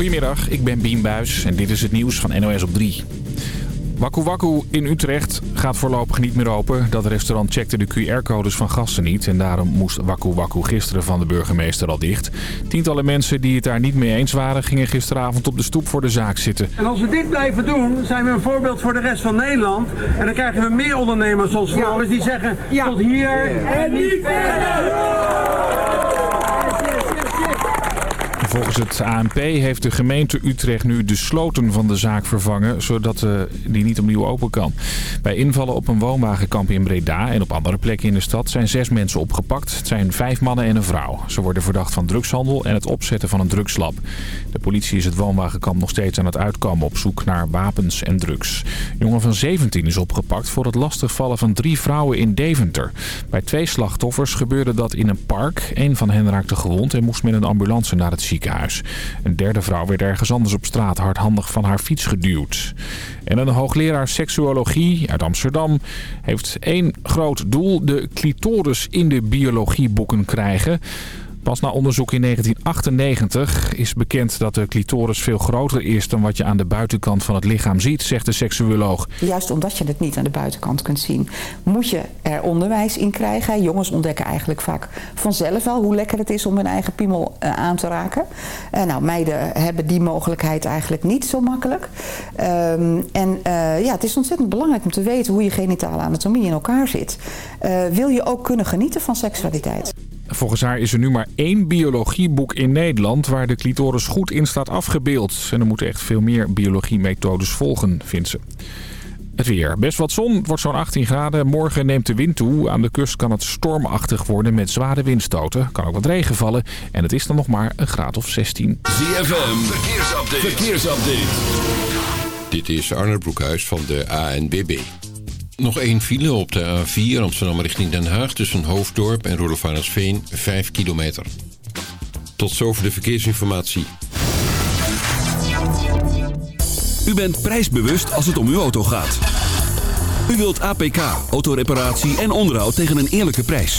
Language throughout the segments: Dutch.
Goedemiddag, ik ben Bien Buis en dit is het nieuws van NOS op 3. Waku Waku in Utrecht gaat voorlopig niet meer open. Dat restaurant checkte de QR-codes van gasten niet. En daarom moest Waku Waku gisteren van de burgemeester al dicht. Tientallen mensen die het daar niet mee eens waren... gingen gisteravond op de stoep voor de zaak zitten. En als we dit blijven doen, zijn we een voorbeeld voor de rest van Nederland. En dan krijgen we meer ondernemers zoals Floris die zeggen... tot hier en niet verder! Volgens het ANP heeft de gemeente Utrecht nu de sloten van de zaak vervangen... zodat uh, die niet opnieuw open kan. Bij invallen op een woonwagenkamp in Breda en op andere plekken in de stad... zijn zes mensen opgepakt. Het zijn vijf mannen en een vrouw. Ze worden verdacht van drugshandel en het opzetten van een drugslab. De politie is het woonwagenkamp nog steeds aan het uitkomen... op zoek naar wapens en drugs. Een jongen van 17 is opgepakt voor het lastigvallen van drie vrouwen in Deventer. Bij twee slachtoffers gebeurde dat in een park. Een van hen raakte gewond en moest met een ambulance naar het ziekenhuis. Een derde vrouw werd ergens anders op straat hardhandig van haar fiets geduwd. En een hoogleraar seksuologie uit Amsterdam heeft één groot doel. De clitoris in de biologieboeken krijgen. Pas na onderzoek in 1998 is bekend dat de clitoris veel groter is dan wat je aan de buitenkant van het lichaam ziet, zegt de seksuoloog. Juist omdat je het niet aan de buitenkant kunt zien, moet je er onderwijs in krijgen. Jongens ontdekken eigenlijk vaak vanzelf al hoe lekker het is om hun eigen piemel uh, aan te raken. Uh, nou, meiden hebben die mogelijkheid eigenlijk niet zo makkelijk. Um, en uh, ja, het is ontzettend belangrijk om te weten hoe je genitale anatomie in elkaar zit. wil je ook kunnen genieten van seksualiteit? Volgens haar is er nu maar één biologieboek in Nederland waar de clitoris goed in staat afgebeeld. En er moeten echt veel meer biologiemethodes volgen, vindt ze. Het weer. Best wat zon. Het wordt zo'n 18 graden. Morgen neemt de wind toe. Aan de kust kan het stormachtig worden met zware windstoten. Kan ook wat regen vallen. En het is dan nog maar een graad of 16. ZFM. Verkeersupdate. Verkeersupdate. Dit is Arne Broekhuis van de ANBB. Nog één file op de A4 Amsterdam richting Den Haag... tussen Hoofddorp en Roelofarendsveen, 5 kilometer. Tot zover de verkeersinformatie. U bent prijsbewust als het om uw auto gaat. U wilt APK, autoreparatie en onderhoud tegen een eerlijke prijs.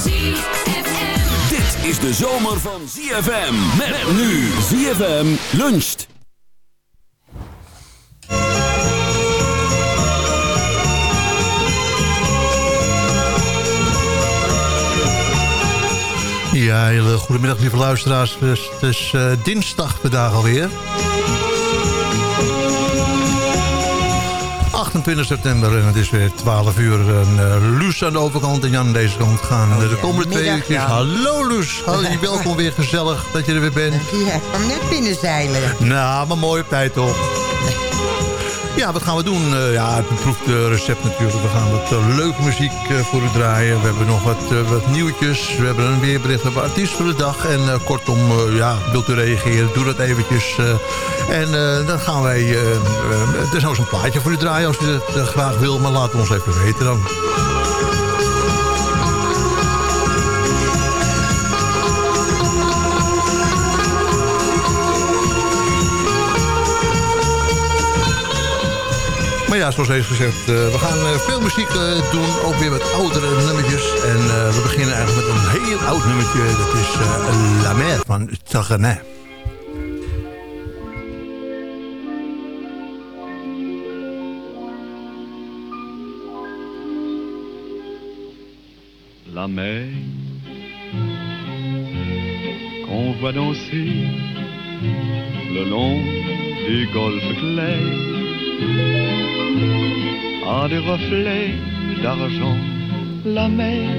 is de zomer van ZFM. Met, nu ZFM luncht. Ja, hele goedemiddag lieve luisteraars. Het is, het is uh, dinsdag vandaag alweer. 28 september en het is weer 12 uur. En, uh, Luus aan de overkant en Jan aan deze kant gaan oh, de komende twee uur. Hallo Luus, hallo, welkom weer gezellig dat je er weer bent. Ja, ik kwam net binnenzeilen. Nou, maar mooi op tijd toch. Ja, wat gaan we doen? Uh, ja, het beproefd recept natuurlijk. We gaan wat uh, leuke muziek uh, voor u draaien. We hebben nog wat, wat nieuwtjes. We hebben een weerbericht. We hebben artiest voor de dag. En kortom, ja, wilt u reageren? Doe dat eventjes. en dan gaan wij... er is nog een plaatje voor u draaien als u dat graag wil. Maar laat ons even weten dan. Maar ja, zoals heeft gezegd, uh, we gaan uh, veel muziek uh, doen. Ook weer wat oudere nummertjes. En we beginnen eigenlijk met een heel oud nummertje. Dat is La Mer van Taganet. La mer qu'on voit danser le long des golfes clairs a des reflets d'argent, la mer,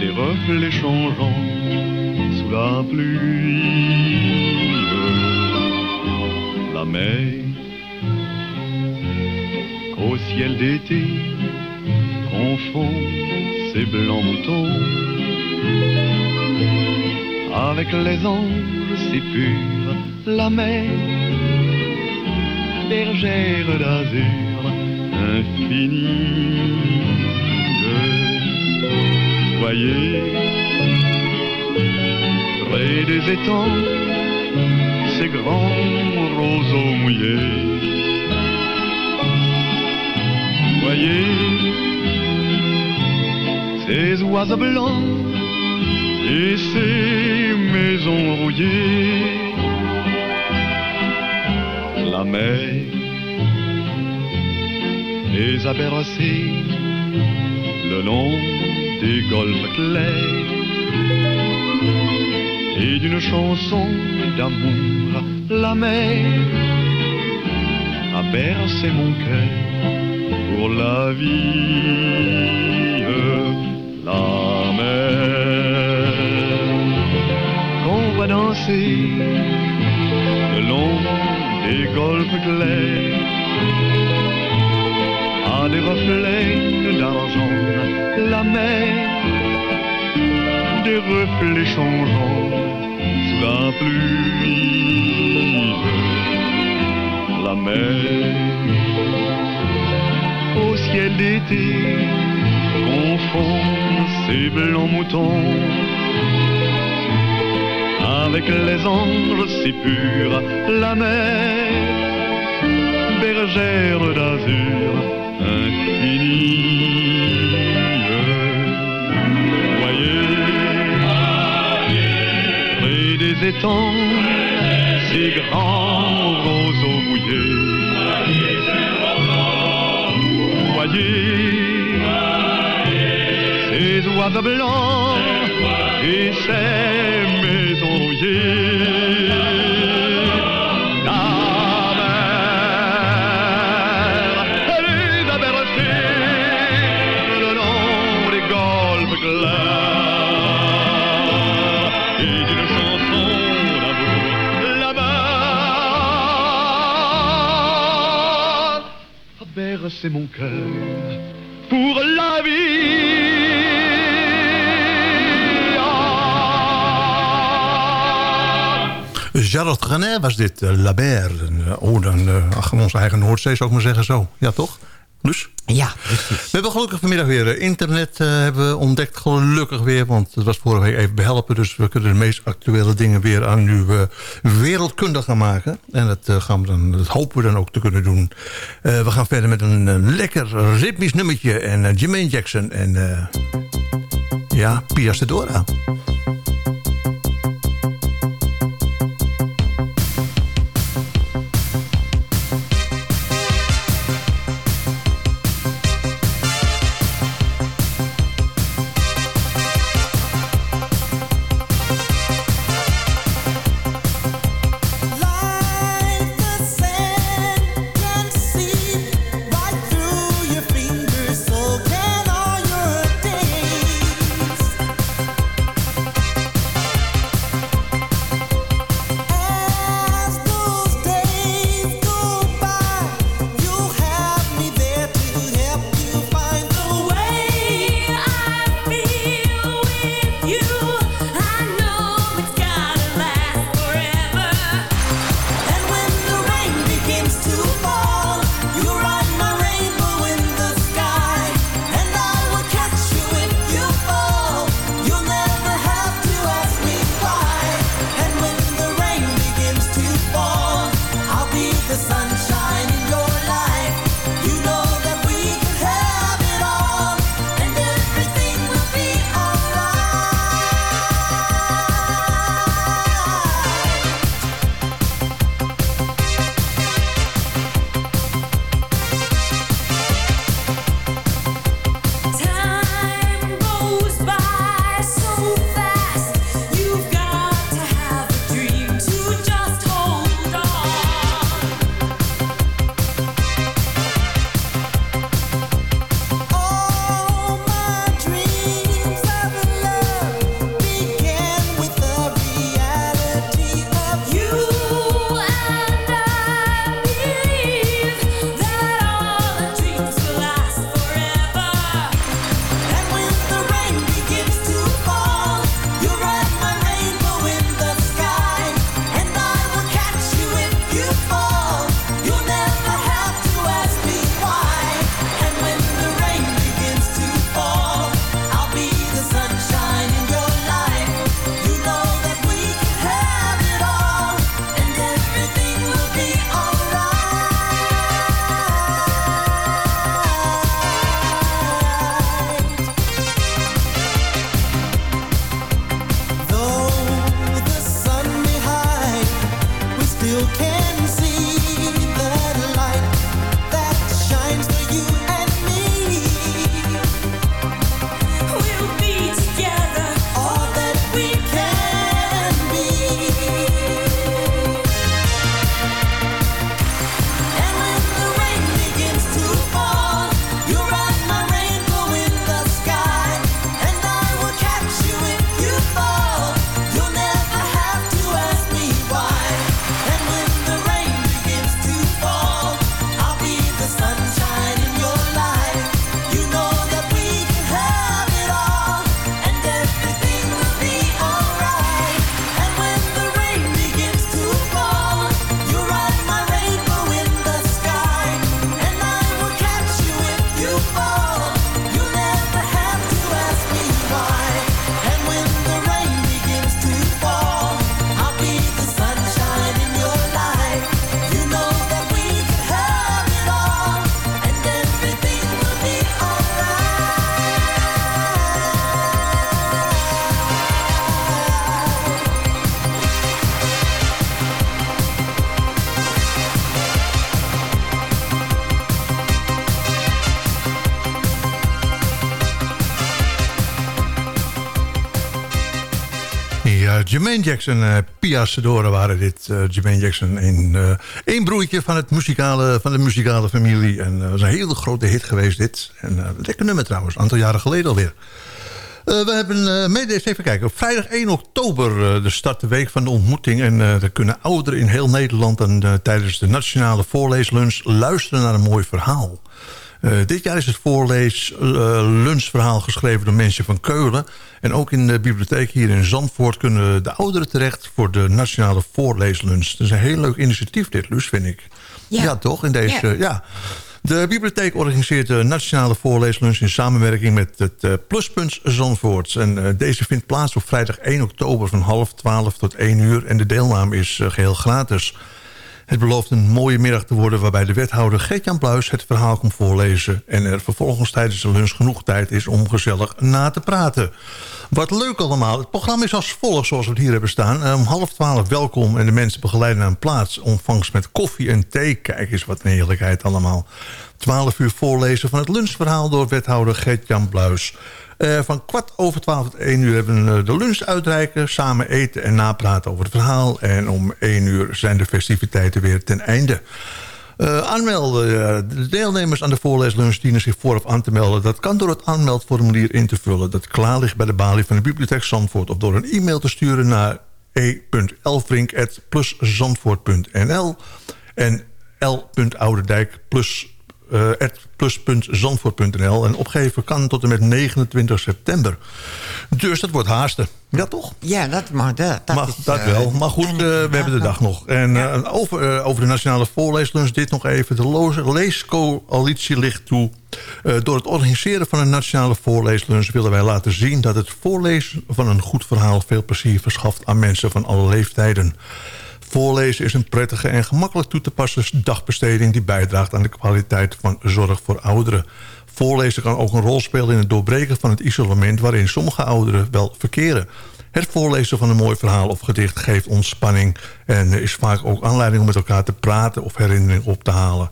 des reflets changeants sous la pluie. La mer, qu'au ciel d'été confond ses blancs moutons avec les anges si purs, la mer, bergère d'azur infinie. Voyez, près des étangs, ces grands roseaux mouillés. Voyez, ces oiseaux blancs et ces maisons rouillées. La mer les a le long des golfes clairs et d'une chanson d'amour, la mer a bercé mon cœur pour la vie, la mer. Qu'on voit danser le long des golfes clairs des reflets d'argent, la mer. Des reflets changeants sous la pluie, la mer. Au ciel d'été confond ses blancs moutons. Avec les anges si purs, la mer, bergère d'azur étangs, ces grands roseaux mouillés. Voyez, ces oiseaux blancs et ces maisons. Bercé mon cœur pour la vie. Charlotte René was dit, uh, La Mer. Oh, dan uh, onze eigen Noordzee zou ik maar zeggen zo. Ja, toch? Dus? Ja. We hebben gelukkig vanmiddag weer uh, internet hebben we ontdekt. Gelukkig weer, want het was vorige week even behelpen. Dus we kunnen de meest actuele dingen weer aan uw wereldkundig gaan maken. En dat, gaan we dan, dat hopen we dan ook te kunnen doen. we gaan verder met een, een lekker ritmisch nummertje. En Jermaine Jackson en ja, Pia Sedora. Jermaine Jackson, uh, Pia Sedora waren dit. Uh, Jermaine Jackson, uh, een broertje van, het muzikale, van de muzikale familie. En dat was een hele grote hit geweest dit. En lekker nummer trouwens, een aantal jaren geleden alweer. we hebben even kijken. Vrijdag 1 oktober de start de week van de ontmoeting. En daar kunnen ouderen in heel Nederland dan, tijdens de nationale voorleeslunch luisteren naar een mooi verhaal. Uh, dit jaar is het voorlees uh, lunchverhaal geschreven door mensen van Keulen. En ook in de bibliotheek hier in Zandvoort kunnen de ouderen terecht... voor de nationale voorleeslunch. Dat is een heel leuk initiatief dit, Luus, vind ik. Ja, ja toch? In deze, ja. ja. De bibliotheek organiseert de nationale voorleeslunch... in samenwerking met het uh, Pluspunt Zandvoort. En deze vindt plaats op vrijdag 1 oktober van half 12 tot 1 uur. En de deelname is geheel gratis. Het belooft een mooie middag te worden waarbij de wethouder Geert-Jan Bluis het verhaal komt voorlezen... en er vervolgens tijdens de lunch genoeg tijd is om gezellig na te praten. Wat leuk allemaal. Het programma is als volgt zoals we het hier hebben staan. Om half twaalf welkom en de mensen begeleiden naar een plaats. Ontvangst met koffie en thee. Kijk eens wat een heerlijkheid allemaal. Twaalf uur voorlezen van het lunchverhaal door wethouder Geert-Jan Bluis... Uh, van kwart over twaalf tot één uur hebben we de lunch uitreiken. Samen eten en napraten over het verhaal. En om één uur zijn de festiviteiten weer ten einde. Uh, aanmelden. Uh, de deelnemers aan de voorleeslunch dienen zich vooraf aan te melden. Dat kan door het aanmeldformulier in te vullen. Dat klaar ligt bij de balie van de Bibliotheek Zandvoort. Of door een e-mail te sturen naar e.elfrink.pluszandvoort.nl en l.ouderdijk plus uh, plus.zandvoort.nl. En opgeven kan tot en met 29 september. Dus dat wordt haasten. Ja, toch? Ja, dat mag. Dat, is, dat wel. Eh, maar goed, uh, we hebben de dag nog. En ja. over, over de Nationale Voorleeslunch dit nog even. De Leescoalitie ligt toe. door het organiseren van een Nationale Voorleeslunch... willen wij laten zien dat het voorlezen van een goed verhaal... veel plezier verschaft aan mensen van alle leeftijden. Voorlezen is een prettige en gemakkelijk toe te passen dagbesteding... die bijdraagt aan de kwaliteit van zorg voor ouderen. Voorlezen kan ook een rol spelen in het doorbreken van het isolement... waarin sommige ouderen wel verkeren. Het voorlezen van een mooi verhaal of gedicht geeft ontspanning... en is vaak ook aanleiding om met elkaar te praten of herinneringen op te halen.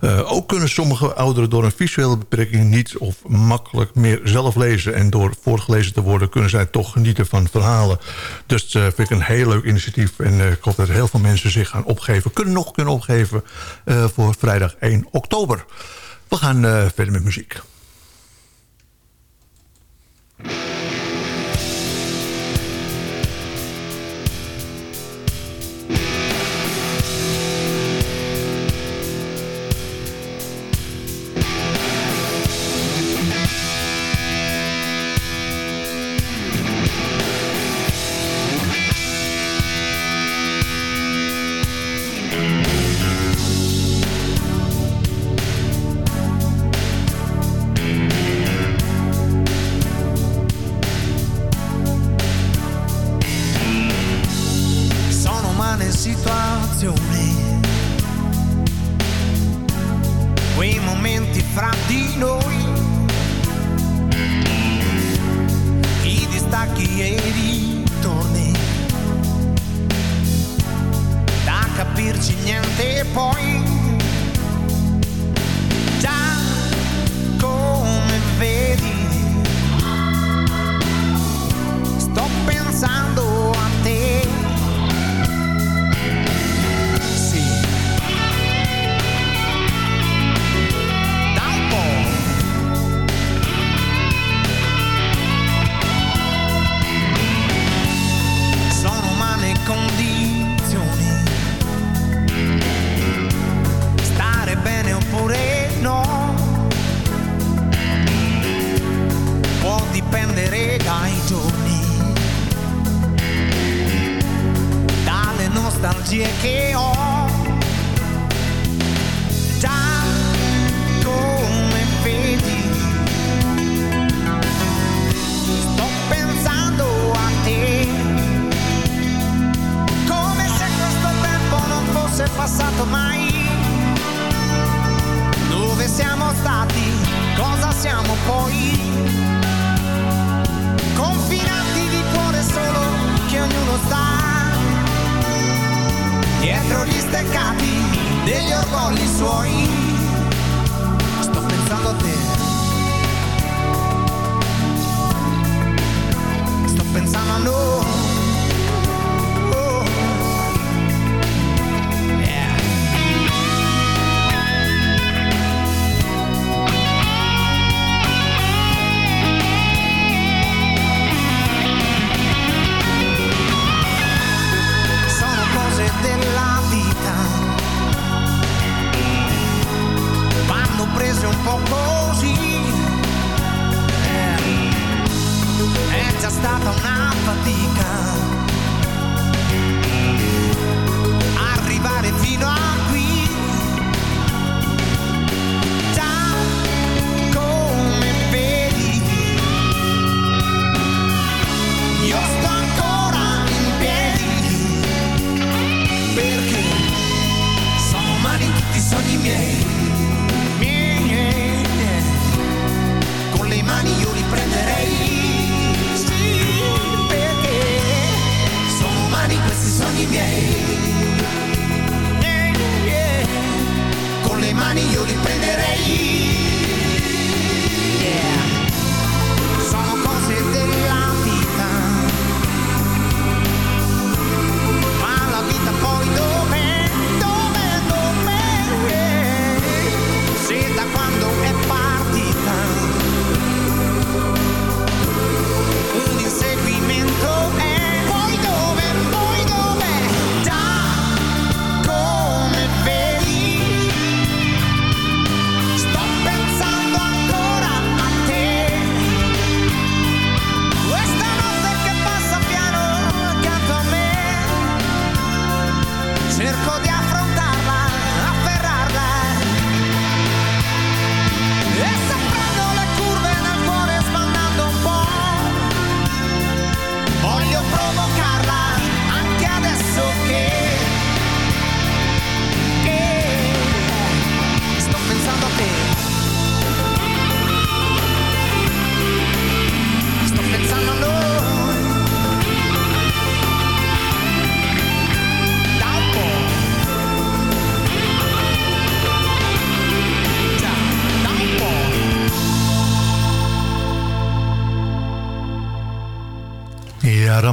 Uh, ook kunnen sommige ouderen door een visuele beperking niet of makkelijk meer zelf lezen. En door voorgelezen te worden kunnen zij toch genieten van verhalen. Dus uh, vind ik een heel leuk initiatief. En uh, ik hoop dat heel veel mensen zich gaan opgeven. Kunnen nog kunnen opgeven voor vrijdag 1 oktober. We gaan verder met muziek.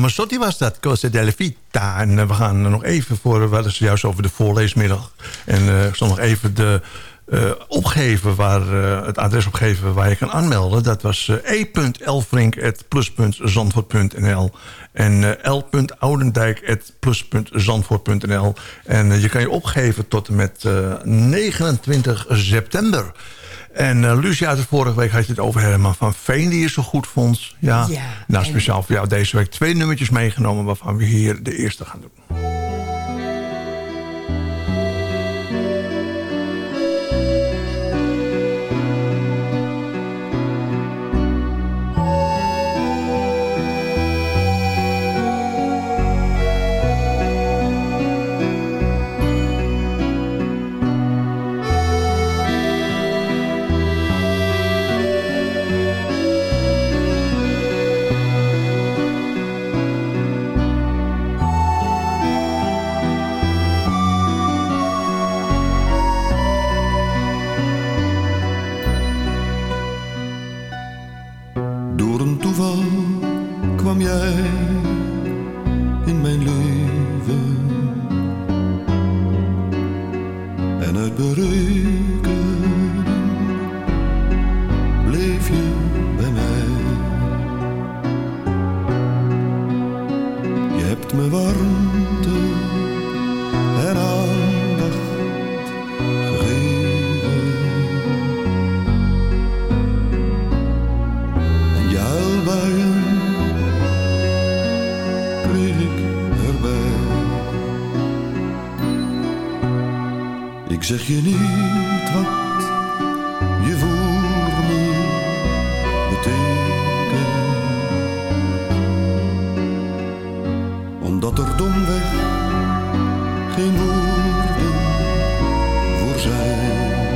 Ramazzotti was dat, Cosa della Vita. En eh, we gaan nog even voor, we hadden zojuist over de voorleesmiddag. En eh, ik zal nog even de, eh, opgeven, waar, het adres opgeven waar je kan aanmelden. Dat was e.elfrink.plus.zandvoort.nl en eh, l.oudendijk.plus.zandvoort.nl. En je kan je opgeven tot en met eh, 29 september. En uh, Lucia, uit de vorige week had je het over Herman van Veen... die je zo goed vond. Ja. Ja, nou, en- speciaal voor jou deze week twee nummertjes meegenomen... waarvan we hier de eerste gaan doen. Door een toeval kwam jij in mijn leven. En uit berekening Ik zeg je niet wat je voor me betekent. Omdat er domweg geen woorden voor zijn.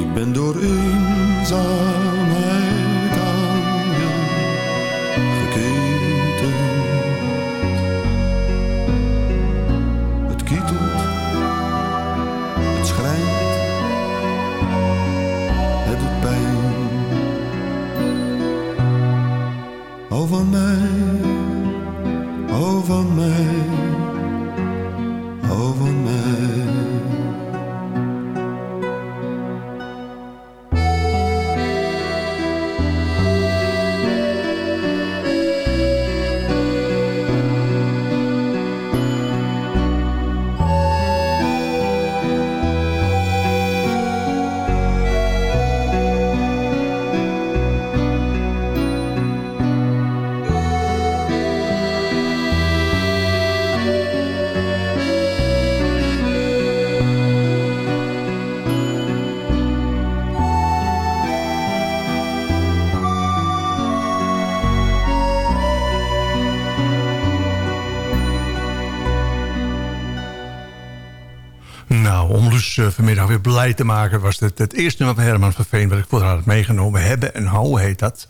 Ik ben door eenzaamheid vanmiddag weer blij te maken... was het het eerste nummer van Herman van Veen... wat ik voor haar had meegenomen. Hebben en houden heet dat.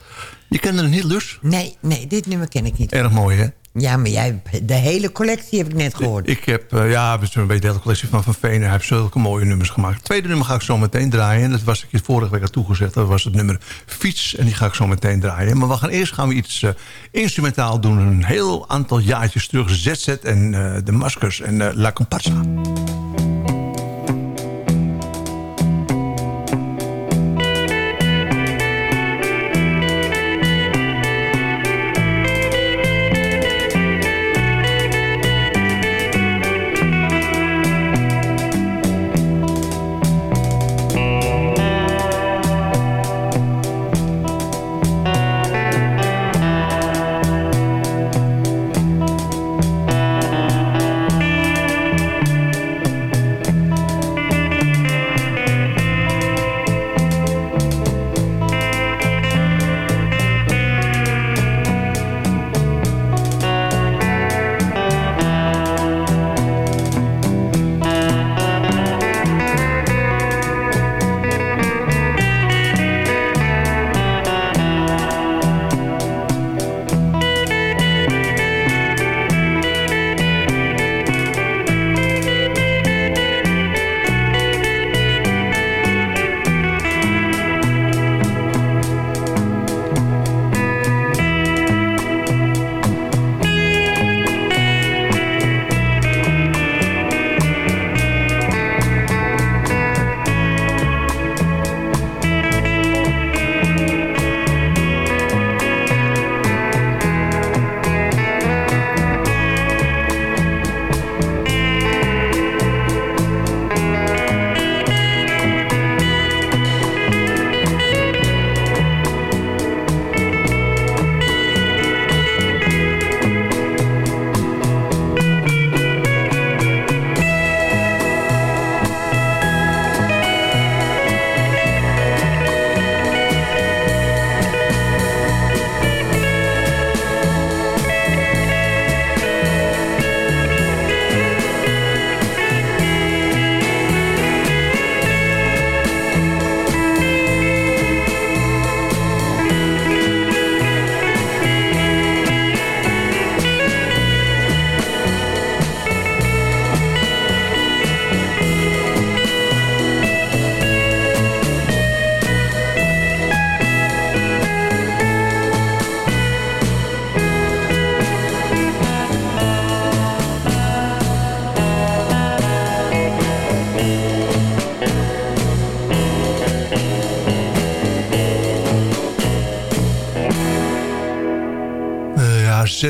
Je kende het niet, dus? Nee, nee, dit nummer ken ik niet. Erg mooi, hè? Ja, maar jij, de hele collectie heb ik net gehoord. Ik heb, uh, ja, we een beetje de hele collectie van Van Veen. Hij heeft zulke mooie nummers gemaakt. Het tweede nummer ga ik zo meteen draaien. Dat was ik je vorige week al toegezegd. Dat was het nummer Fiets. En die ga ik zo meteen draaien. Maar we gaan eerst gaan we iets uh, instrumentaal doen. Een heel aantal jaartjes terug. ZZ en uh, de Maskers en La Comparsa.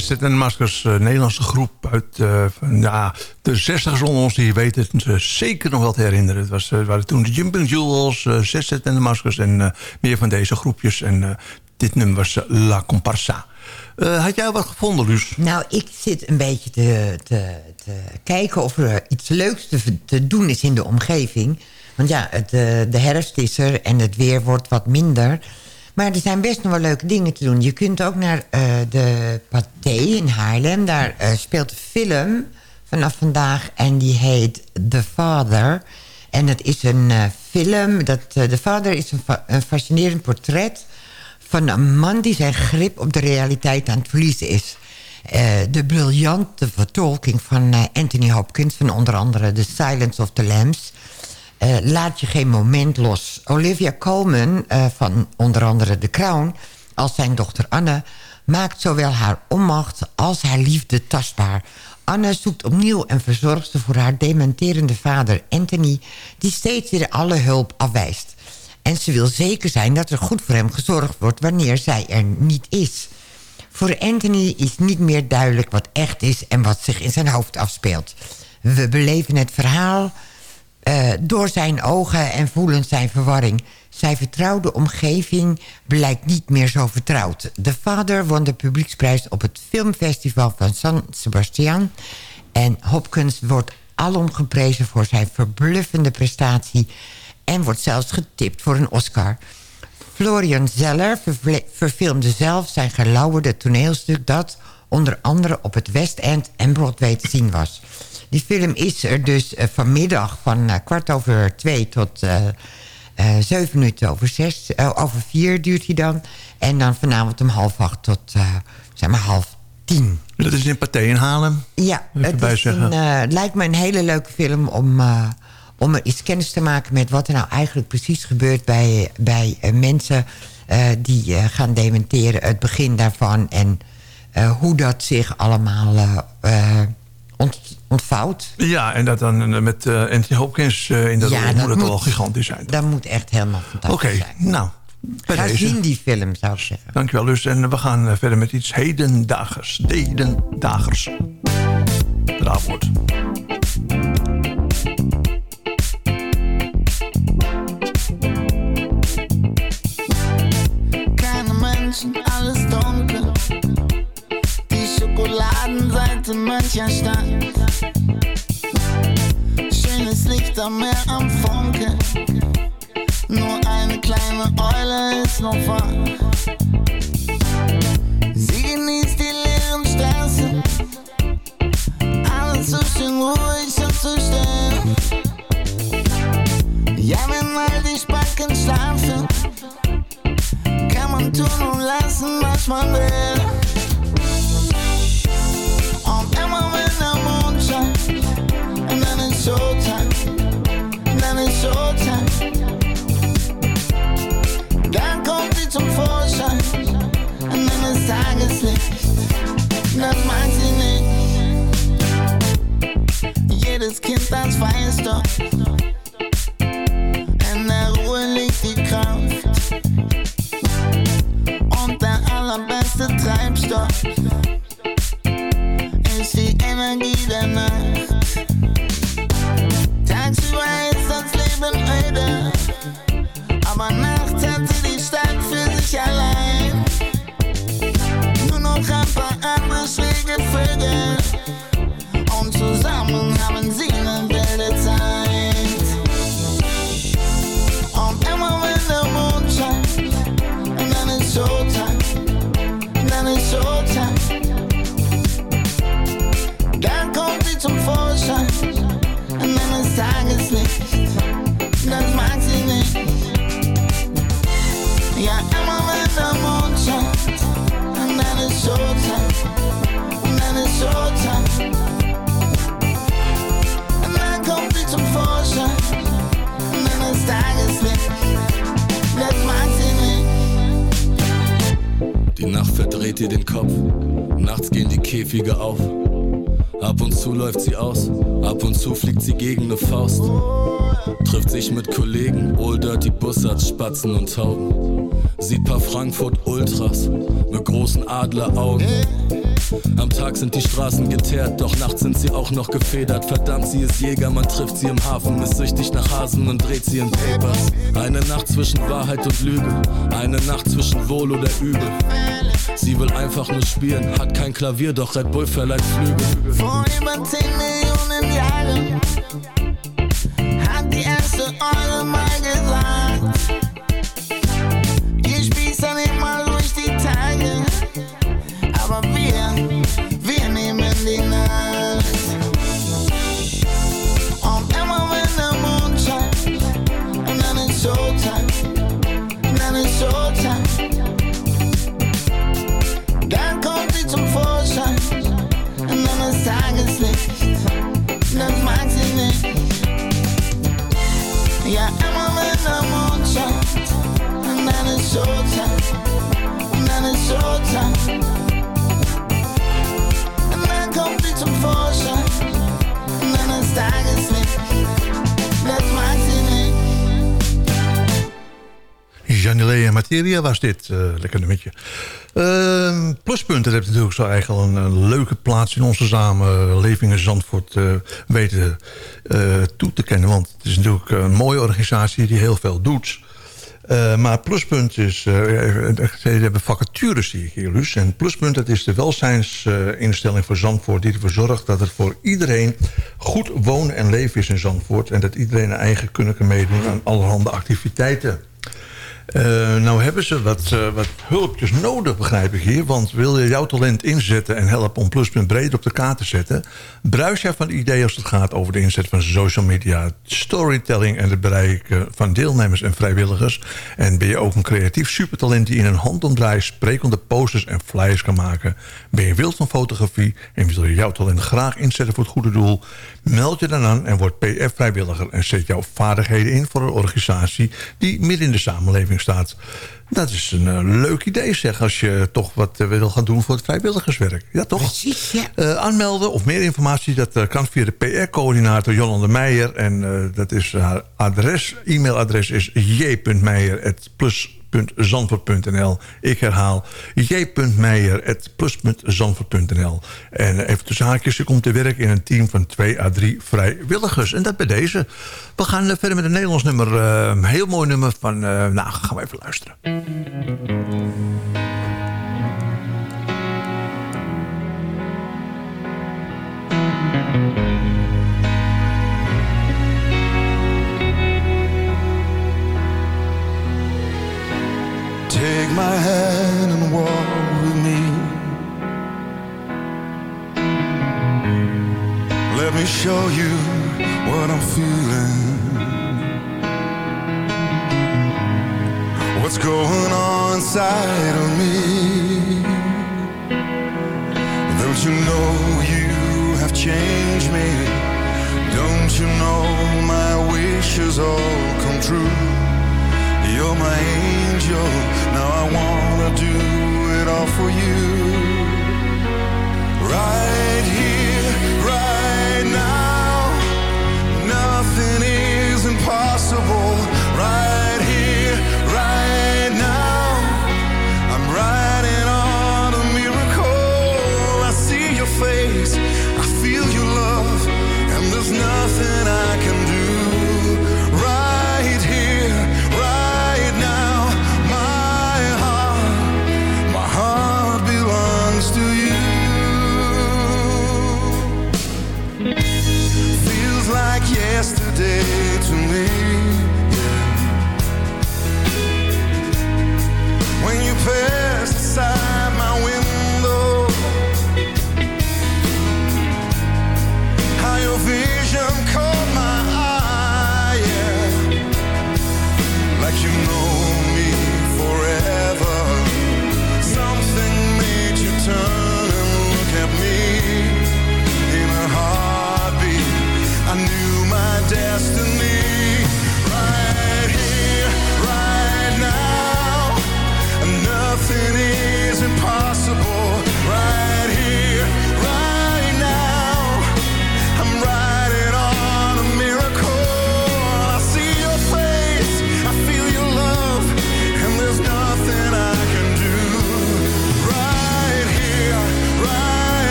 Zet en Maskers, uh, Nederlandse groep uit uh, ja, de 60 onder ons. Die weten het uh, zeker nog wel te herinneren. Het was, waren toen de Jumping Jewels, Zet en de Maskers en meer van deze groepjes. En dit nummer was La Comparsa. had jij wat gevonden, Luus? Nou, ik zit een beetje te, te, te kijken of er iets leuks te, te, doen is in de omgeving. Want ja, het, de herfst is er en het weer wordt wat minder... Maar er zijn best nog wel leuke dingen te doen. Je kunt ook naar uh, de Pathé in Haarlem. Daar uh, speelt een film vanaf vandaag en die heet The Father. En het is een uh, film, dat, The Father is een, fascinerend portret... van een man die zijn grip op de realiteit aan het verliezen is. de briljante vertolking van Anthony Hopkins... van onder andere The Silence of the Lambs... Uh, laat je geen moment los. Olivia Colman uh, van onder andere The Crown... als zijn dochter Anne... maakt zowel haar onmacht als haar liefde tastbaar. Anne zoekt opnieuw een verzorgster voor haar dementerende vader Anthony... die steeds weer alle hulp afwijst. En ze wil zeker zijn dat er goed voor hem gezorgd wordt... wanneer zij er niet is. Voor Anthony is niet meer duidelijk wat echt is... en wat zich in zijn hoofd afspeelt. We beleven het verhaal uh, door zijn ogen en voelen zijn verwarring. Zijn vertrouwde omgeving blijkt niet meer zo vertrouwd. De vader won de publieksprijs op het filmfestival van San Sebastian. En Hopkins wordt alom geprezen voor zijn verbluffende prestatie... en wordt zelfs getipt voor een Oscar. Florian Zeller verfilmde zelf zijn gelauwerde toneelstuk... dat onder andere op het West End en Broadway te zien was... Die film is er dus uh, vanmiddag van uh, kwart over twee tot uh, eh, zeven minuten over, zes, eh, over vier duurt hij dan. En dan vanavond om half acht tot eh, zeg maar half tien. Dat is in Pathé in Haarlem. Ja, het, is een, eh, lijkt me een hele leuke film om, eh, om er iets kennis te maken... met wat er nou eigenlijk precies gebeurt bij, bij eh, mensen... eh, die eh, gaan dementeren, het begin daarvan... en eh, hoe dat zich allemaal eh, eh, ont- ontvouwt. Ja, en dat dan eh, met eh, Anthony Hopkins eh, in de Ja, rol dat moet het wel gigantisch zijn. Dat moet echt helemaal Oké, fantastisch zijn. nou, bij Ga deze. zien die film, zou ik zeggen. Dankjewel, Lus. En we gaan verder met iets hedendagers. Hedendagers. Menschen, alles Schokoladenseite mancher Stadt. Schönes Licht am Meer am Funke. Nur eine kleine Eule ist noch wach. Sie genießt die leeren Straßen. Alles so schön ruhig und so still. Ja, wenn all die Spacken schlafen kann man tun und lassen, was man will. Das mag sie nicht. Jedes Kind, das weiß Spatzen und Tauben. Sieht paar Frankfurt Ultras mit großen Adleraugen. Am Tag sind die Straßen geteert, doch nachts sind sie auch noch gefedert. Verdammt, sie ist Jäger, man trifft sie im Hafen, ist süchtig nach Hasen und dreht sie in Papers. Eine Nacht zwischen Wahrheit und Lüge, eine Nacht zwischen Wohl oder Übel. Sie will einfach nur spielen, hat kein Klavier, doch Red Bull verleiht Flügel. Vor über 10 Millionen Jahren hat die erste Eule mal gesagt, dann ist Showtime. Und dann ist Showtime. Und dann kommt sie zum Vorschein und dann ist Tageslicht. Das mag sie nicht. Janile en Materia was dit. eh, lekker nummertje. Ehm, pluspunt, dat heeft natuurlijk zo eigenlijk een, leuke plaats in onze samenleving in Zandvoort uh, weten uh, toe te kennen. Want het is natuurlijk een mooie organisatie die heel veel doet. Uh, maar pluspunt is, uh, hebben vacatures zie ik hier, Luus. En pluspunt, dat is de welzijnsinstelling voor Zandvoort... die ervoor zorgt dat het voor iedereen goed wonen en leven is in Zandvoort... en dat iedereen een eigen kunnen kan meedoen aan allerhande activiteiten. Eh, nou hebben ze wat, eh, wat hulpjes nodig, begrijp ik hier. Want wil je jouw talent inzetten en helpen om Pluspunt breed op de kaart te zetten... bruis jij van ideeën als het gaat over de inzet van social media... storytelling en het bereiken van deelnemers en vrijwilligers... en ben je ook een creatief supertalent die in een handomdraai... sprekende posters en flyers kan maken... ben je wild van fotografie en wil je jouw talent graag inzetten voor het goede doel... meld je dan aan en word PF-vrijwilliger... en zet jouw vaardigheden in voor een organisatie die midden in de samenleving staat. Dat is een eh, leuk idee zeg, als je toch wat eh, wil gaan doen voor het vrijwilligerswerk. Ja, toch? Precies, ja. Eh, aanmelden of meer informatie, dat kan via de PR-coördinator Jolande Meijer. En dat is haar adres, e-mailadres is j.meijer.plus.zandvoort.nl. Ik herhaal, j.meijer.plus.zandvoort.nl. En even tussen haakjes, ze komt te werk in een team van twee à drie vrijwilligers. En dat bij deze. We gaan eh, verder met een Nederlands nummer. eh, heel mooi nummer van, eh, nou, gaan we even luisteren. My hand and walk with me. Let me show you what I'm feeling. What's going on inside of me? Don't you know you have changed me? Don't you know my wishes all come true? You're my angel, now I wanna do it all for you. Right here,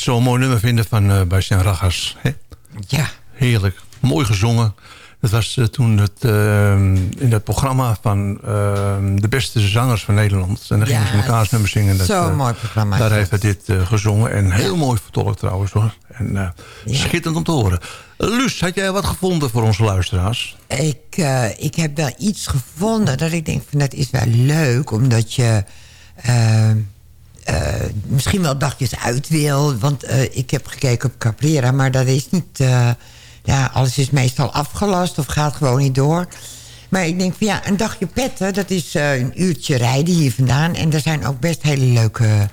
het zo'n mooi nummer vinden van uh, Bastiaan Ragers. Hè? Ja. Heerlijk. Mooi gezongen. Dat was eh, toen het, eh, in dat programma van de beste zangers van Nederland. En dan gingen ze Ja, elkaars nummers zingen. Zo'n mooi programma Daar heeft hij dit gezongen. En heel mooi vertolkt trouwens hoor. En schitterend om te horen. Luus, had jij wat gevonden voor onze luisteraars? Ik, ik heb wel iets gevonden dat ik denk van dat is wel leuk. Omdat je misschien wel dagjes uit wil. Want eh, ik heb gekeken op Caprera, maar dat is niet... eh, ja, alles is meestal afgelast of gaat gewoon niet door. Maar ik denk van ja, een dagje petten, dat is eh, een uurtje rijden hier vandaan. En er zijn ook best hele leuke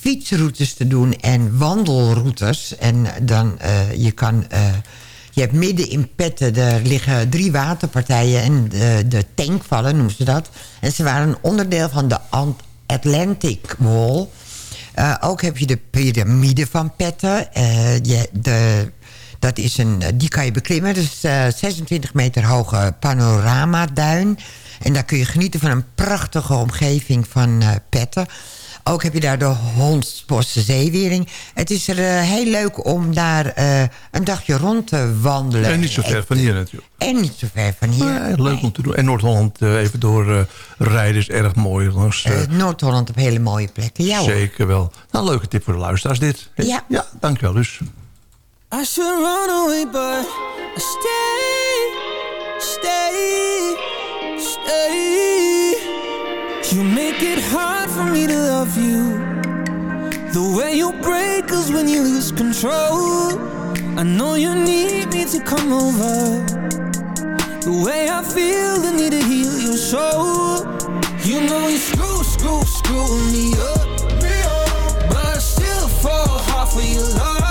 fietsroutes te doen en wandelroutes. En dan, eh, je kan... eh, je hebt midden in Petten, er liggen drie waterpartijen... en de, de tankvallen noemen ze dat. En ze waren een onderdeel van de Ant- Atlantic Wall. Eh, ook heb je de piramide van Petten. Eh, je, de, dat is een, die kan je beklimmen. Dat is eh 26 meter hoge panoramaduin. En daar kun je genieten van een prachtige omgeving van Petten. Ook heb je daar de Hondsbosse Zeewering. Het is er eh, heel leuk om daar eh, een dagje rond te wandelen. En niet zo ver van hier natuurlijk. En niet zo ver van hier. Nee, leuk om te doen. En Noord-Holland eh, even door eh, rijden is erg mooi. Langs, Noord-Holland op hele mooie plekken. Ja hoor. zeker wel. Nou, leuke tip voor de luisteraars dit. Ja. Ja, dankjewel dus. I should run away, but I stay, stay, stay. You make it hard for me to love you. The way you break us when you lose control. I know you need me to come over. The way I feel the need to heal your soul. You know you screw, screw, screw me up. But I still fall hard for your love.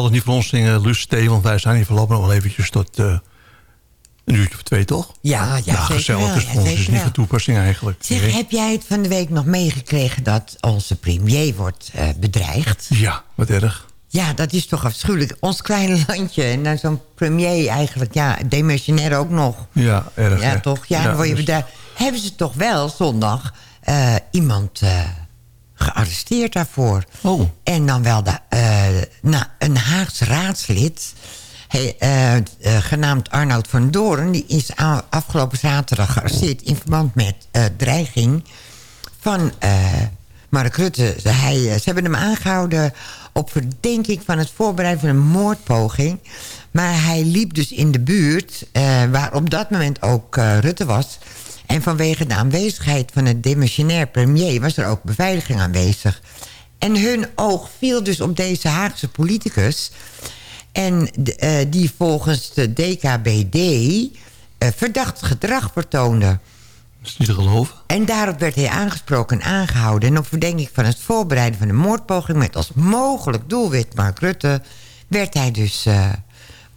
Zal het niet voor ons zingen, Luus want wij zijn hier voorlopig nog wel eventjes tot eh, een uurtje of twee, toch? Ja, ja, ja zeker gezellig. wel, Dus ja, voor ons is niet van toepassing eigenlijk. Zeg, Nee. heb jij het van de week nog meegekregen dat onze premier wordt eh, bedreigd? Ja, wat erg. Ja, dat is toch afschuwelijk. Ons kleine landje en dan zo'n premier eigenlijk, ja, demissionair ook nog. Ja, erg. Ja, toch? Ja, dan word je dus- bedreigd. Hebben ze toch wel zondag eh, iemand gearresteerd daarvoor? Oh. En dan wel de, eh, nou, een Haags raadslid... Hij, eh, eh, genaamd Arnoud van Doorn... die is afgelopen zaterdag gearresteerd... in verband met dreiging van Mark Rutte. Hij, ze hebben hem aangehouden op verdenking van het voorbereiden van een moordpoging. Maar hij liep dus in de buurt... waar op dat moment ook Rutte was... En vanwege de aanwezigheid van het demissionair premier... was er ook beveiliging aanwezig. En hun oog viel dus op deze Haagse politicus. En eh, die volgens de DKBD eh, verdacht gedrag vertoonde. Dat is niet te geloven. En daarop werd hij aangesproken en aangehouden. En op verdenking van het voorbereiden van een moordpoging... met als mogelijk doelwit Mark Rutte... werd hij dus eh,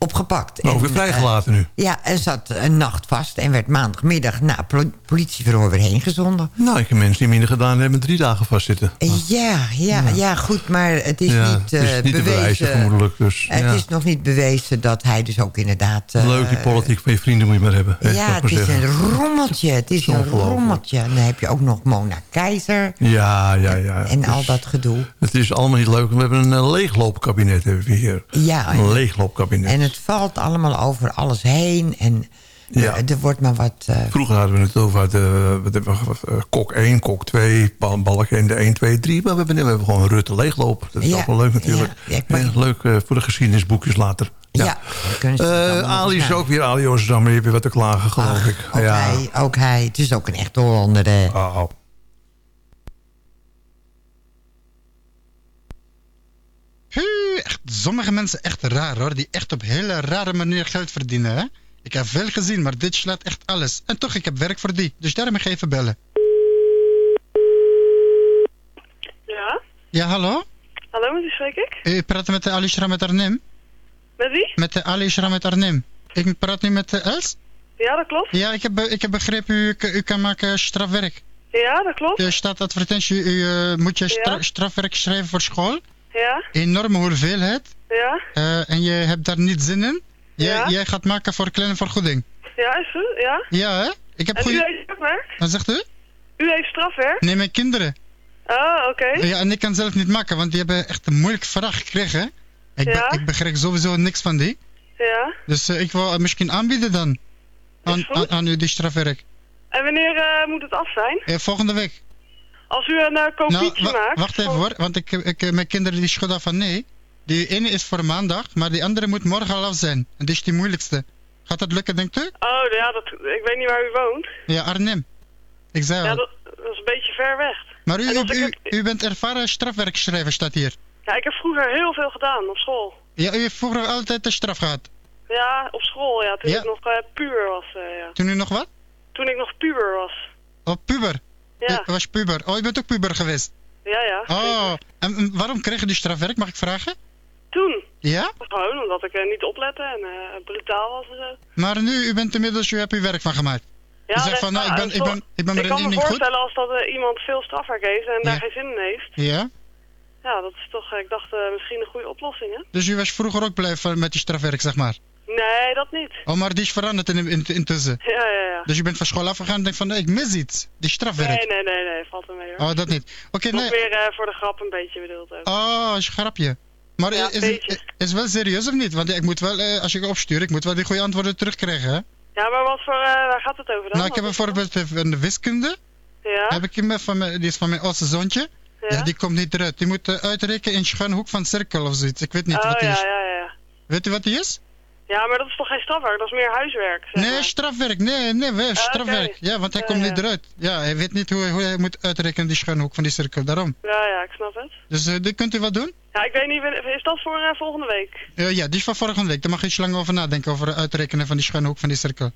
opgepakt. Ook weer vrijgelaten nu. eh, ja, en zat een nacht vast... en werd maandagmiddag na pol- politieverhoor weer heen gezonden. Nou, ik heb mensen die minder gedaan hebben drie dagen vastzitten. Ja, ja, ja, goed, maar het is niet, het is eh, bewijzen, bewezen. vermoedelijk, dus, het is nog niet bewezen dat hij dus ook inderdaad... eh, Leuk, die politiek van je vrienden moet je maar hebben. ja, het is een rommeltje. Het is een rommeltje. En dan heb je ook nog Mona Keizer Ja, ja, ja. en al Dus dat gedoe. Het is allemaal niet leuk. We hebben een eh, leegloopkabinet hebben we hier. Ja. Een leegloopkabinet. Het valt allemaal over alles heen. En Ja. er, wordt maar wat... eh, Vroeger hadden we het over eh, kok 1, kok 2, bal- balken in de 1, 2, 3. Maar we hebben, nu we hebben gewoon Rutte leegloop. Dat is Ja, ook wel leuk natuurlijk. ja, Eh, leuk eh, voor de geschiedenisboekjes later. Ja. Eh, Ali is ook weer Ali Oosterdam. Die heeft weer wat te klagen, geloof ik. Ook, ja. hij, ook hij. Het is ook een echte Hollander. hè. Oh. Echt, sommige mensen echt raar hoor, die echt op hele rare manier geld verdienen. Hè? Ik heb veel gezien, maar dit slaat echt alles. En toch, ik heb werk voor die, dus daarom ga even bellen. Ja? Ja, hallo? Hallo, met wie spreek ik? U praat met de Ali Shram uit Arnhem? Met wie? Met de Ali Shram uit Arnhem. Ik praat nu met de Els? Ja, dat klopt. Ja, ik heb, ik heb begrepen, u, u kan maken strafwerk. Ja, dat klopt. Er staat advertentie, u eh, moet je stra- Ja. strafwerk schrijven voor school. Ja? Enorme hoeveelheid. Ja? Eh, en je hebt daar niet zin in. Jij, Ja. jij gaat maken voor kleine vergoeding. Ja, is goed, ja. Ja, hè? Ik heb en u heeft strafwerk? Wat zegt u? U heeft strafwerk? Nee, mijn kinderen. Ah, oké. Ja, en ik kan zelf niet maken, want die hebben echt een moeilijke vraag gekregen. Ik, be- Ja? ik begrijp sowieso niks van die. Ja. Dus eh, ik wil misschien aanbieden dan. Aan, aan, aan u die strafwerk. En wanneer eh, moet het af zijn? Volgende week. Als u een uh, kopietje wa- maakt? wacht even hoor, want ik, ik, eh, mijn kinderen die schudden van nee. Die ene is voor maandag, maar die andere moet morgen al af zijn. En die is die moeilijkste. Gaat dat lukken, denkt u? Oh, ja, dat, ik weet niet waar u woont. Ja, Arnhem. Ik zei Ja, dat, dat is een beetje ver weg. Maar u, u, u, bent ervaren strafwerkschrijver, staat hier. Ja, ik heb vroeger heel veel gedaan op school. Ja, u heeft vroeger altijd de straf gehad. Ja, op school, ja. Toen Ja. ik nog eh, puber was, ja. Toen u nog wat? Toen ik nog puber was. Oh, puber. Ja. U was puber. Oh, u bent ook puber geweest. Ja, ja. Oh, en, en waarom kreeg je die strafwerk, mag ik vragen? Toen. Ja? Gewoon omdat ik eh, niet oplette en eh, brutaal was en zo. Maar nu, u bent inmiddels, u hebt uw werk van gemaakt. Ja, u zegt van, nou, ik ben, ja, ik ben, ik ben ik kan me niet goed. voorstellen als dat eh, iemand veel strafwerk heeft en daar geen zin in heeft. Ja? Ja, dat is toch, ik dacht, misschien een goede oplossing, hè? Dus u was vroeger ook blij met die strafwerk, zeg maar. Nee, dat niet. Oh, maar die is veranderd in, in, intussen. Ja, ja, ja. Dus u bent van school afgegaan en denkt van, nee, ik mis iets. Die strafwerk. Nee, nee, nee, nee, valt er mee hoor. Oh, dat niet. Oké, Nog nee. weer eh, voor de grap een beetje bedoeld ook. Oh, is een grapje. Maar Ja, is, een is, is wel serieus of niet? Want ik moet wel, eh, als ik opstuur, ik moet wel die goede antwoorden terugkrijgen, hè? Ja, maar wat voor, eh, waar gaat het over dan? Nou, ik heb bijvoorbeeld een wiskunde. Ja? Heb ik hem van mijn, die is van mijn oudste zoontje. Ja. die komt niet eruit. Die moet uitrekenen in schuine hoek van cirkel of zoiets. Ik weet niet oh, wat die ja, is. ja, ja, ja. Weet u wat die is? Ja, maar dat is toch geen strafwerk, dat is meer huiswerk. zeg Nee, strafwerk. Nee, nee, wel, strafwerk. Ja, want hij komt niet eruit. Ja, hij weet niet hoe, hoe hij moet uitrekenen die schuine hoek van die cirkel. Daarom. Ja, ja, ik snap het. Dus eh dit kunt u wat doen? Ja, ik weet niet, is dat voor eh, volgende week? Eh, ja, die is van vorige week. Daar mag je iets lang over nadenken, over het uitrekenen van die schuine hoek van die cirkel.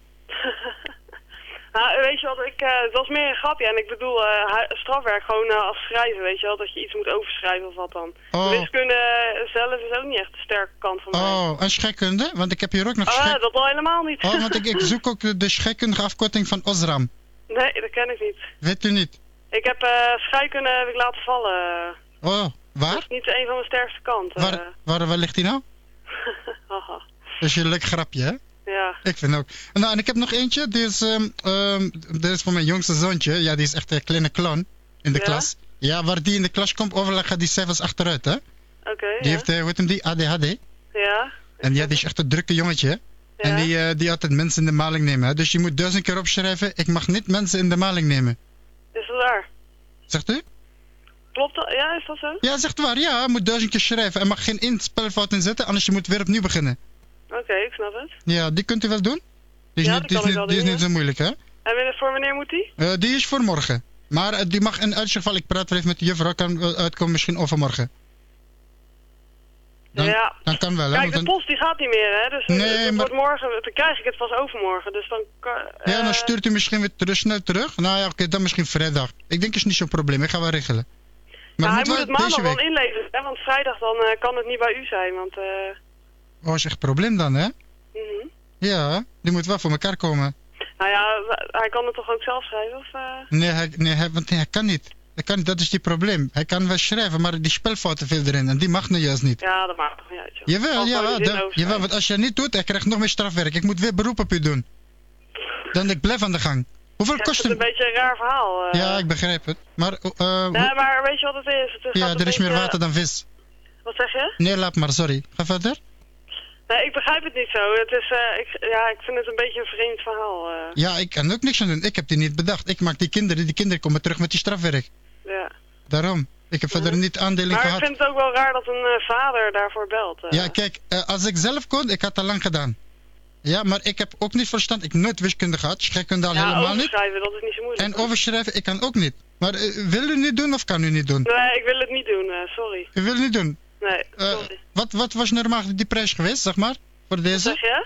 Nou, weet je wat, ik, dat was meer een grapje. En ik bedoel, eh, strafwerk gewoon eh, als schrijven, weet je wel. Dat je iets moet overschrijven of wat dan. Oh. Wiskunde zelf is ook niet echt de sterke kant van mij. Oh, en scheikunde? Want ik heb hier ook nog Oh, scheikunde. dat al helemaal niet. Oh, want ik, ik zoek ook de, de scheikundige afkorting van Osram. Nee, dat ken ik niet. Weet u niet? Ik heb scheikunde heb ik laten vallen. Oh, Dat waar? is niet een van mijn sterkste kanten. Waar, waar, waar ligt die nou? Dat is een leuk grapje, hè? Ja. Ik vind ook. Nou, en ik heb nog eentje. Die is, ehm ehm, dit is voor mijn jongste zoontje. Ja, die is echt een kleine clown in de Ja? klas. Ja, waar die in de klas komt, overal gaat die cijfers achteruit, hè? Oké, Die ja. heeft, eh, hoe heet hem die? ADHD. Ja. En ja, die is echt een drukke jongetje. hè? En die, eh, die altijd mensen in de maling nemen. Hè? Dus je moet duizend keer opschrijven, ik mag niet mensen in de maling nemen. Is dat waar? Zegt u? Klopt dat? Ja, is dat zo? Ja, zegt waar. Ja, je moet duizend keer schrijven. Er mag geen één spelfout in zitten, anders je moet weer opnieuw beginnen. Oké, ik snap het. Ja, die kunt u wel doen? Die is, Ja, niet, die is, niet, wel die is niet zo moeilijk, hè? En wanneer- voor wanneer moet die? Eh, die is voor morgen. Maar eh, die mag in uitstel, ik praat wel even met de juffrouw, kan wel uitkomen misschien overmorgen. Dan, ja. dan kan wel, hè? Kijk, de post die gaat niet meer, hè. Dus Nee, het maar- morgen, dan krijg ik het pas overmorgen. Dus dan kan... ja, eh, dan stuurt u misschien weer terug, snel terug. Nou ja, oké, dan misschien vrijdag. Ik denk is niet zo'n probleem, ik ga wel regelen. Maar nou, hij moet moet wel het maandag week. inleveren, hè, want vrijdag dan eh, kan het niet bij u zijn, want... eh Oh, is echt probleem dan, hè? mhm. Ja, die moet wel voor elkaar komen. Nou ja, hij kan het toch ook zelf schrijven, of... eh? Nee, hij, nee hij, want hij kan niet. Hij kan, dat is die probleem. Hij kan wel schrijven, maar die spelfouten veel erin. En die mag nou juist niet. Ja, dat maakt toch niet uit, joh. Jawel, gewoon jawel, dat- want als je het niet doet, hij krijgt nog meer strafwerk. Ik moet weer beroep op u doen. Dan ik blijf aan de gang. Hoeveel Ja, kost Het is een het? beetje een raar verhaal. eh. Ja, ik begrijp het. Maar, eh, Nee, maar weet je wat het is? Het ja, er is meer water dan vis. Wat zeg je? Nee, laat maar, sorry. Ga verder. Nee, ik begrijp het niet zo. Het is, eh, ik, ja, ik vind het een beetje een vreemd verhaal. eh. Ja, ik kan ook niks aan doen. Ik heb die niet bedacht. Ik maak die kinderen, die kinderen komen terug met die strafwerk. ja. Daarom. Ik heb verder niet aandelen Maar ik gehad. vind het ook wel raar dat een eh, vader daarvoor belt. Ja, kijk, als ik zelf kon, ik had het al lang gedaan. Ja, maar ik heb ook niet verstand. Ik heb nooit wiskunde gehad. Scheikunde al ja, helemaal niet. overschrijven, dat is niet zo moeilijk. En overschrijven, ik kan ook niet. Maar wil u niet doen of kan u niet doen? Nee, ik wil het niet doen, sorry. U wil niet doen. Nee, Eh, wat, wat was normaal die prijs geweest, zeg maar, voor deze? Zeg je?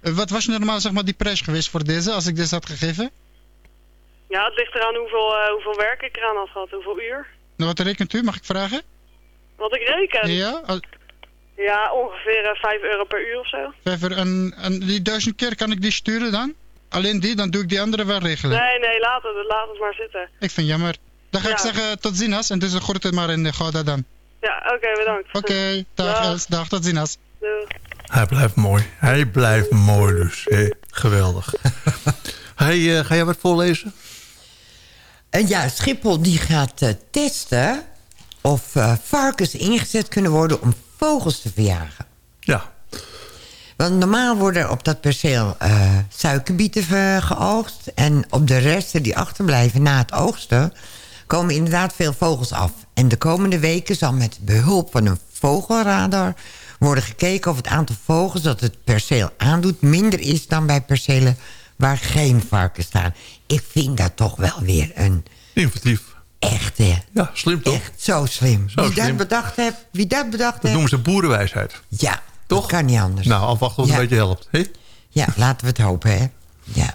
Eh, wat was normaal, zeg maar, die prijs geweest voor deze, als ik deze had gegeven? Ja, het ligt eraan hoeveel, eh, hoeveel werk ik eraan had gehad, hoeveel uur. Nou, wat rekent u, mag ik vragen? Wat ik reken? Ja, Ja, ongeveer eh, 5 euro per uur of zo. vijf uur. En, en die duizend keer kan ik die sturen dan? Alleen die, dan doe ik die andere wel regelen. Nee, nee, laat het, laat het maar zitten. Ik vind het jammer. Dan ga ik zeggen tot ziens en dus een groeten maar in de Gouda dan. Ja, oké, bedankt. Oké, dag, Dag. Els, dag, tot ziens. Hij blijft mooi. Hij blijft mooi dus. Hé, geweldig. hey, eh, ga jij wat voorlezen? En ja, Schiphol die gaat eh, testen of eh, varkens ingezet kunnen worden om vogels te verjagen. Ja. Want normaal worden op dat perceel eh, suikerbieten geoogst. En op de resten die achterblijven na het oogsten... komen inderdaad veel vogels af. En de komende weken zal met behulp van een vogelradar... worden gekeken of het aantal vogels dat het perceel aandoet... minder is dan bij percelen waar geen varkens staan. Ik vind dat toch wel weer een Inventief. echte... Ja, slim toch? Echt zo slim. Zo wie, slim. Dat bedacht heeft, wie dat bedacht Dat heeft... noemen ze boerenwijsheid. Ja, Toch? dat kan niet anders. Nou, afwachten of het Ja. een beetje helpt. Ja, laten we het hopen, hè. Ja.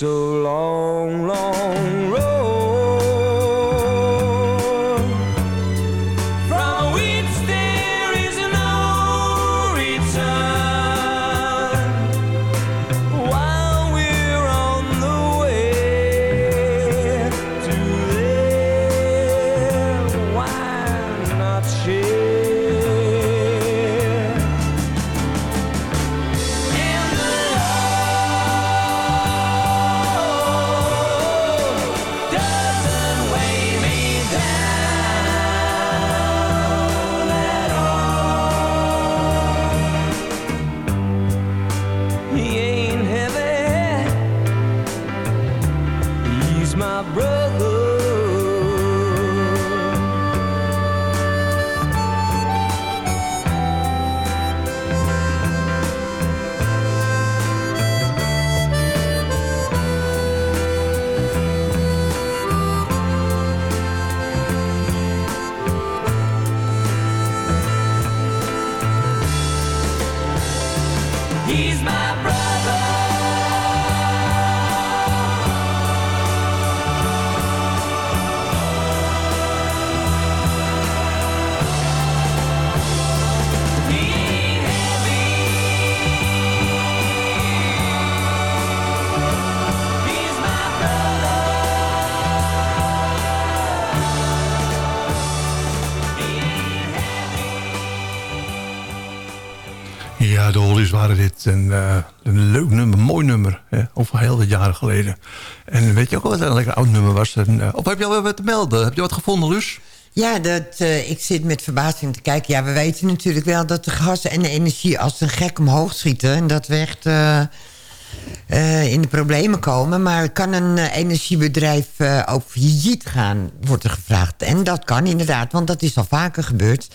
It's a long, long waren dit. En, eh, een leuk nummer, mooi nummer. Hè, over heel wat jaren geleden. En weet je ook wat een lekker oud nummer was? En, eh, of heb je al wat te melden? Heb je wat gevonden, Lus? Ja, dat, eh, ik zit met verbazing te kijken. Ja, we weten natuurlijk wel dat de gas en de energie als een gek omhoog schieten. En dat we echt in de problemen komen. Maar kan een energiebedrijf ook failliet gaan, wordt er gevraagd. En dat kan inderdaad, want dat is al vaker gebeurd.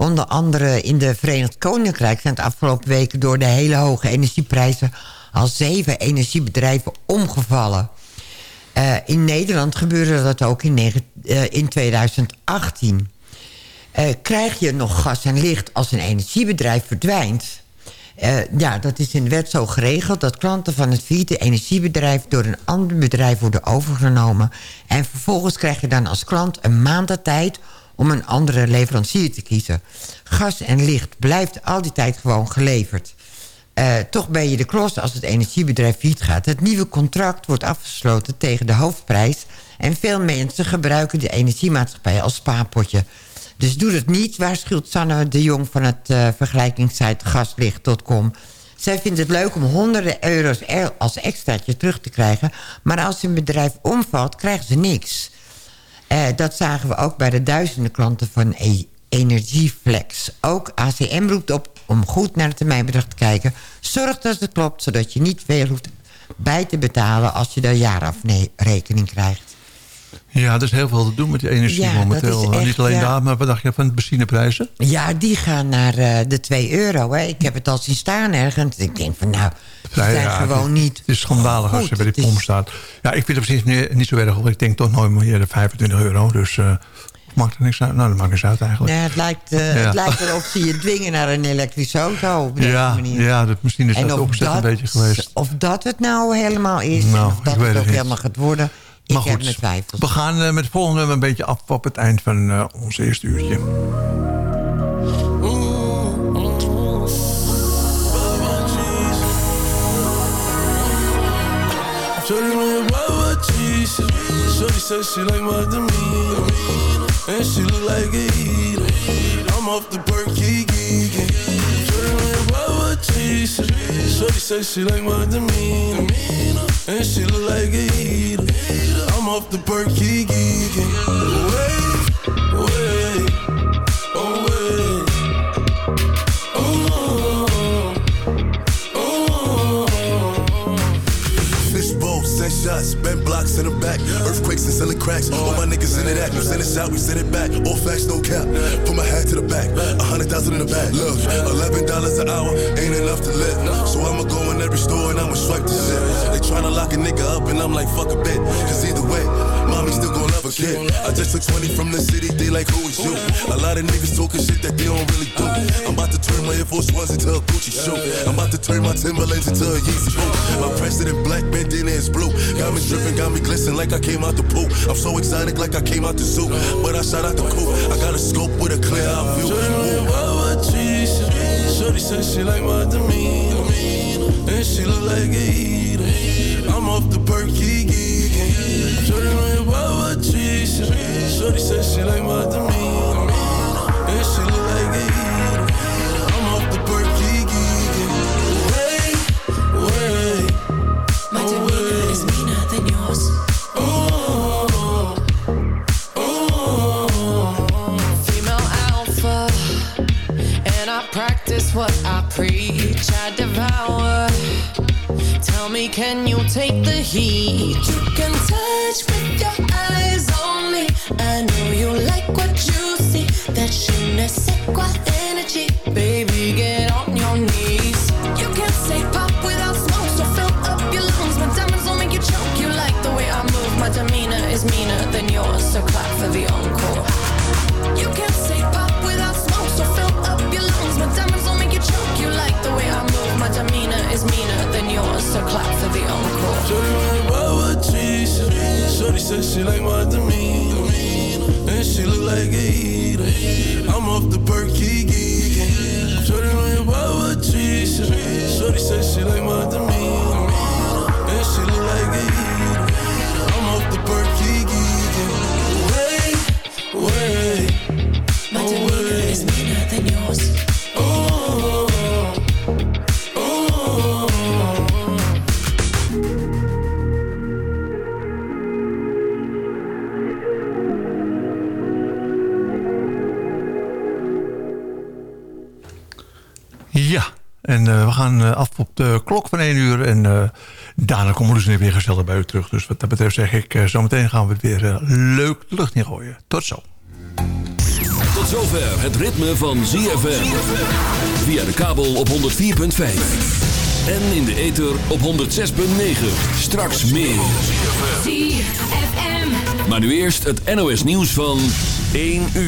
Onder andere in de Verenigd Koninkrijk zijn de afgelopen weken... door de hele hoge energieprijzen al zeven energiebedrijven omgevallen. Eh, in Nederland gebeurde dat ook in, eh, in 2018. Eh, krijg je nog gas en licht als een energiebedrijf verdwijnt... Ja, dat is in de wet zo geregeld... dat klanten van het vierde energiebedrijf... door een ander bedrijf worden overgenomen. En vervolgens krijg je dan als klant een maand. Om een andere leverancier te kiezen. Gas en licht blijft al die tijd gewoon geleverd. Eh, toch ben je de klos als het energiebedrijf failliet gaat. Het nieuwe contract wordt afgesloten tegen de hoofdprijs... en veel mensen gebruiken de energiemaatschappij als spaarpotje. Dus doe het niet, waarschuwt Sanne de Jong van het eh vergelijkingssite gaslicht.com. Zij vindt het leuk om honderden euro's als extraatje terug te krijgen... maar als een bedrijf omvalt, krijgen ze niks. Eh, dat zagen we ook bij de duizenden klanten van e Energieflex. Ook ACM roept op om goed naar het termijnbedrag te kijken. Zorg dat het klopt, zodat je niet veel hoeft bij te betalen... als je de jaarafrekening krijgt. Ja, er is heel veel te doen met die energie Ja, dat momenteel. echt, Niet alleen ja. daar, maar wat dacht je van de benzineprijzen? Ja, die gaan naar eh, de 2 euro. Hè. Ik heb het al zien staan ergens. Ik denk van nou, die Ja, zijn ja, gewoon niet... Het is schandalig als je bij die is- pomp staat. Ja, ik vind het precies niet, niet zo erg. want Ik denk toch nooit meer de 25 euro. Dus eh maakt er niks uit. Nou, dat maakt niks uit eigenlijk. Nee, het, lijkt, Ja. het lijkt erop ze je dwingen naar een elektrische auto op deze ja, manier. ja dat, misschien is En dat opzet een dat- beetje geweest. Of dat het nou helemaal is, Nou, of dat het ook helemaal gaat worden. Ik Maar heb goed, mijn twijfels. we gaan eh, met het volgende nummer een beetje af op het eind van eh, ons eerste uurtje. Shorty cheese. Says she like my demeanor. And she look like a eater. I'm off the perky geeking. Shorty with Baba cheese. Shorty says she like my demeanor. And she look like a eater. Off the perky geeking. Wait, wait, shots, bent blocks in the back. Earthquakes and selling cracks. All my niggas in it act, you send it out, we send it back. All facts, no cap. Put my hat to the back, a hundred thousand in the back. Look, eleven dollars an hour ain't enough to live. So I'ma go in every store and I'ma swipe the shit. They tryna lock a nigga up and I'm like, fuck a bit. Cause either way, mommy still I just took 20 from the city, they like, who is you? A lot of niggas talking shit that they don't really do. I'm about to turn my Air Force Ones into a Gucci shoe. I'm about to turn my Timberlands into a Yeezy boot. My president black, bandana is blue. Got me dripping, got me glistening like I came out the pool. I'm so exotic like I came out the zoo. But I shot out the coop. I got a scope with a clear eye view. Shorty said she like my demeanor, and she look like a eater. I'm off the perky geeking. Shorty know your Baba cheese. Shorty said she like my demeanor, and she look like a me, can you take the heat? You can touch with your eyes only. I know you clap for the encore. Shorty your Baba cheese. Shorty said she like my demeanor, and she look like a eater. I'm off the perky geeking. Shorty your Baba cheese. Shorty said she like my demeanor, komen we dus weer gezellig bij u terug. Dus wat dat betreft zeg ik, eh, zometeen gaan we het weer eh, leuk de lucht in gooien. Tot zo. Tot zover het ritme van ZFM. Via de kabel op 104.5. En in de ether op 106.9. Straks meer. Maar nu eerst het NOS nieuws van 1 uur.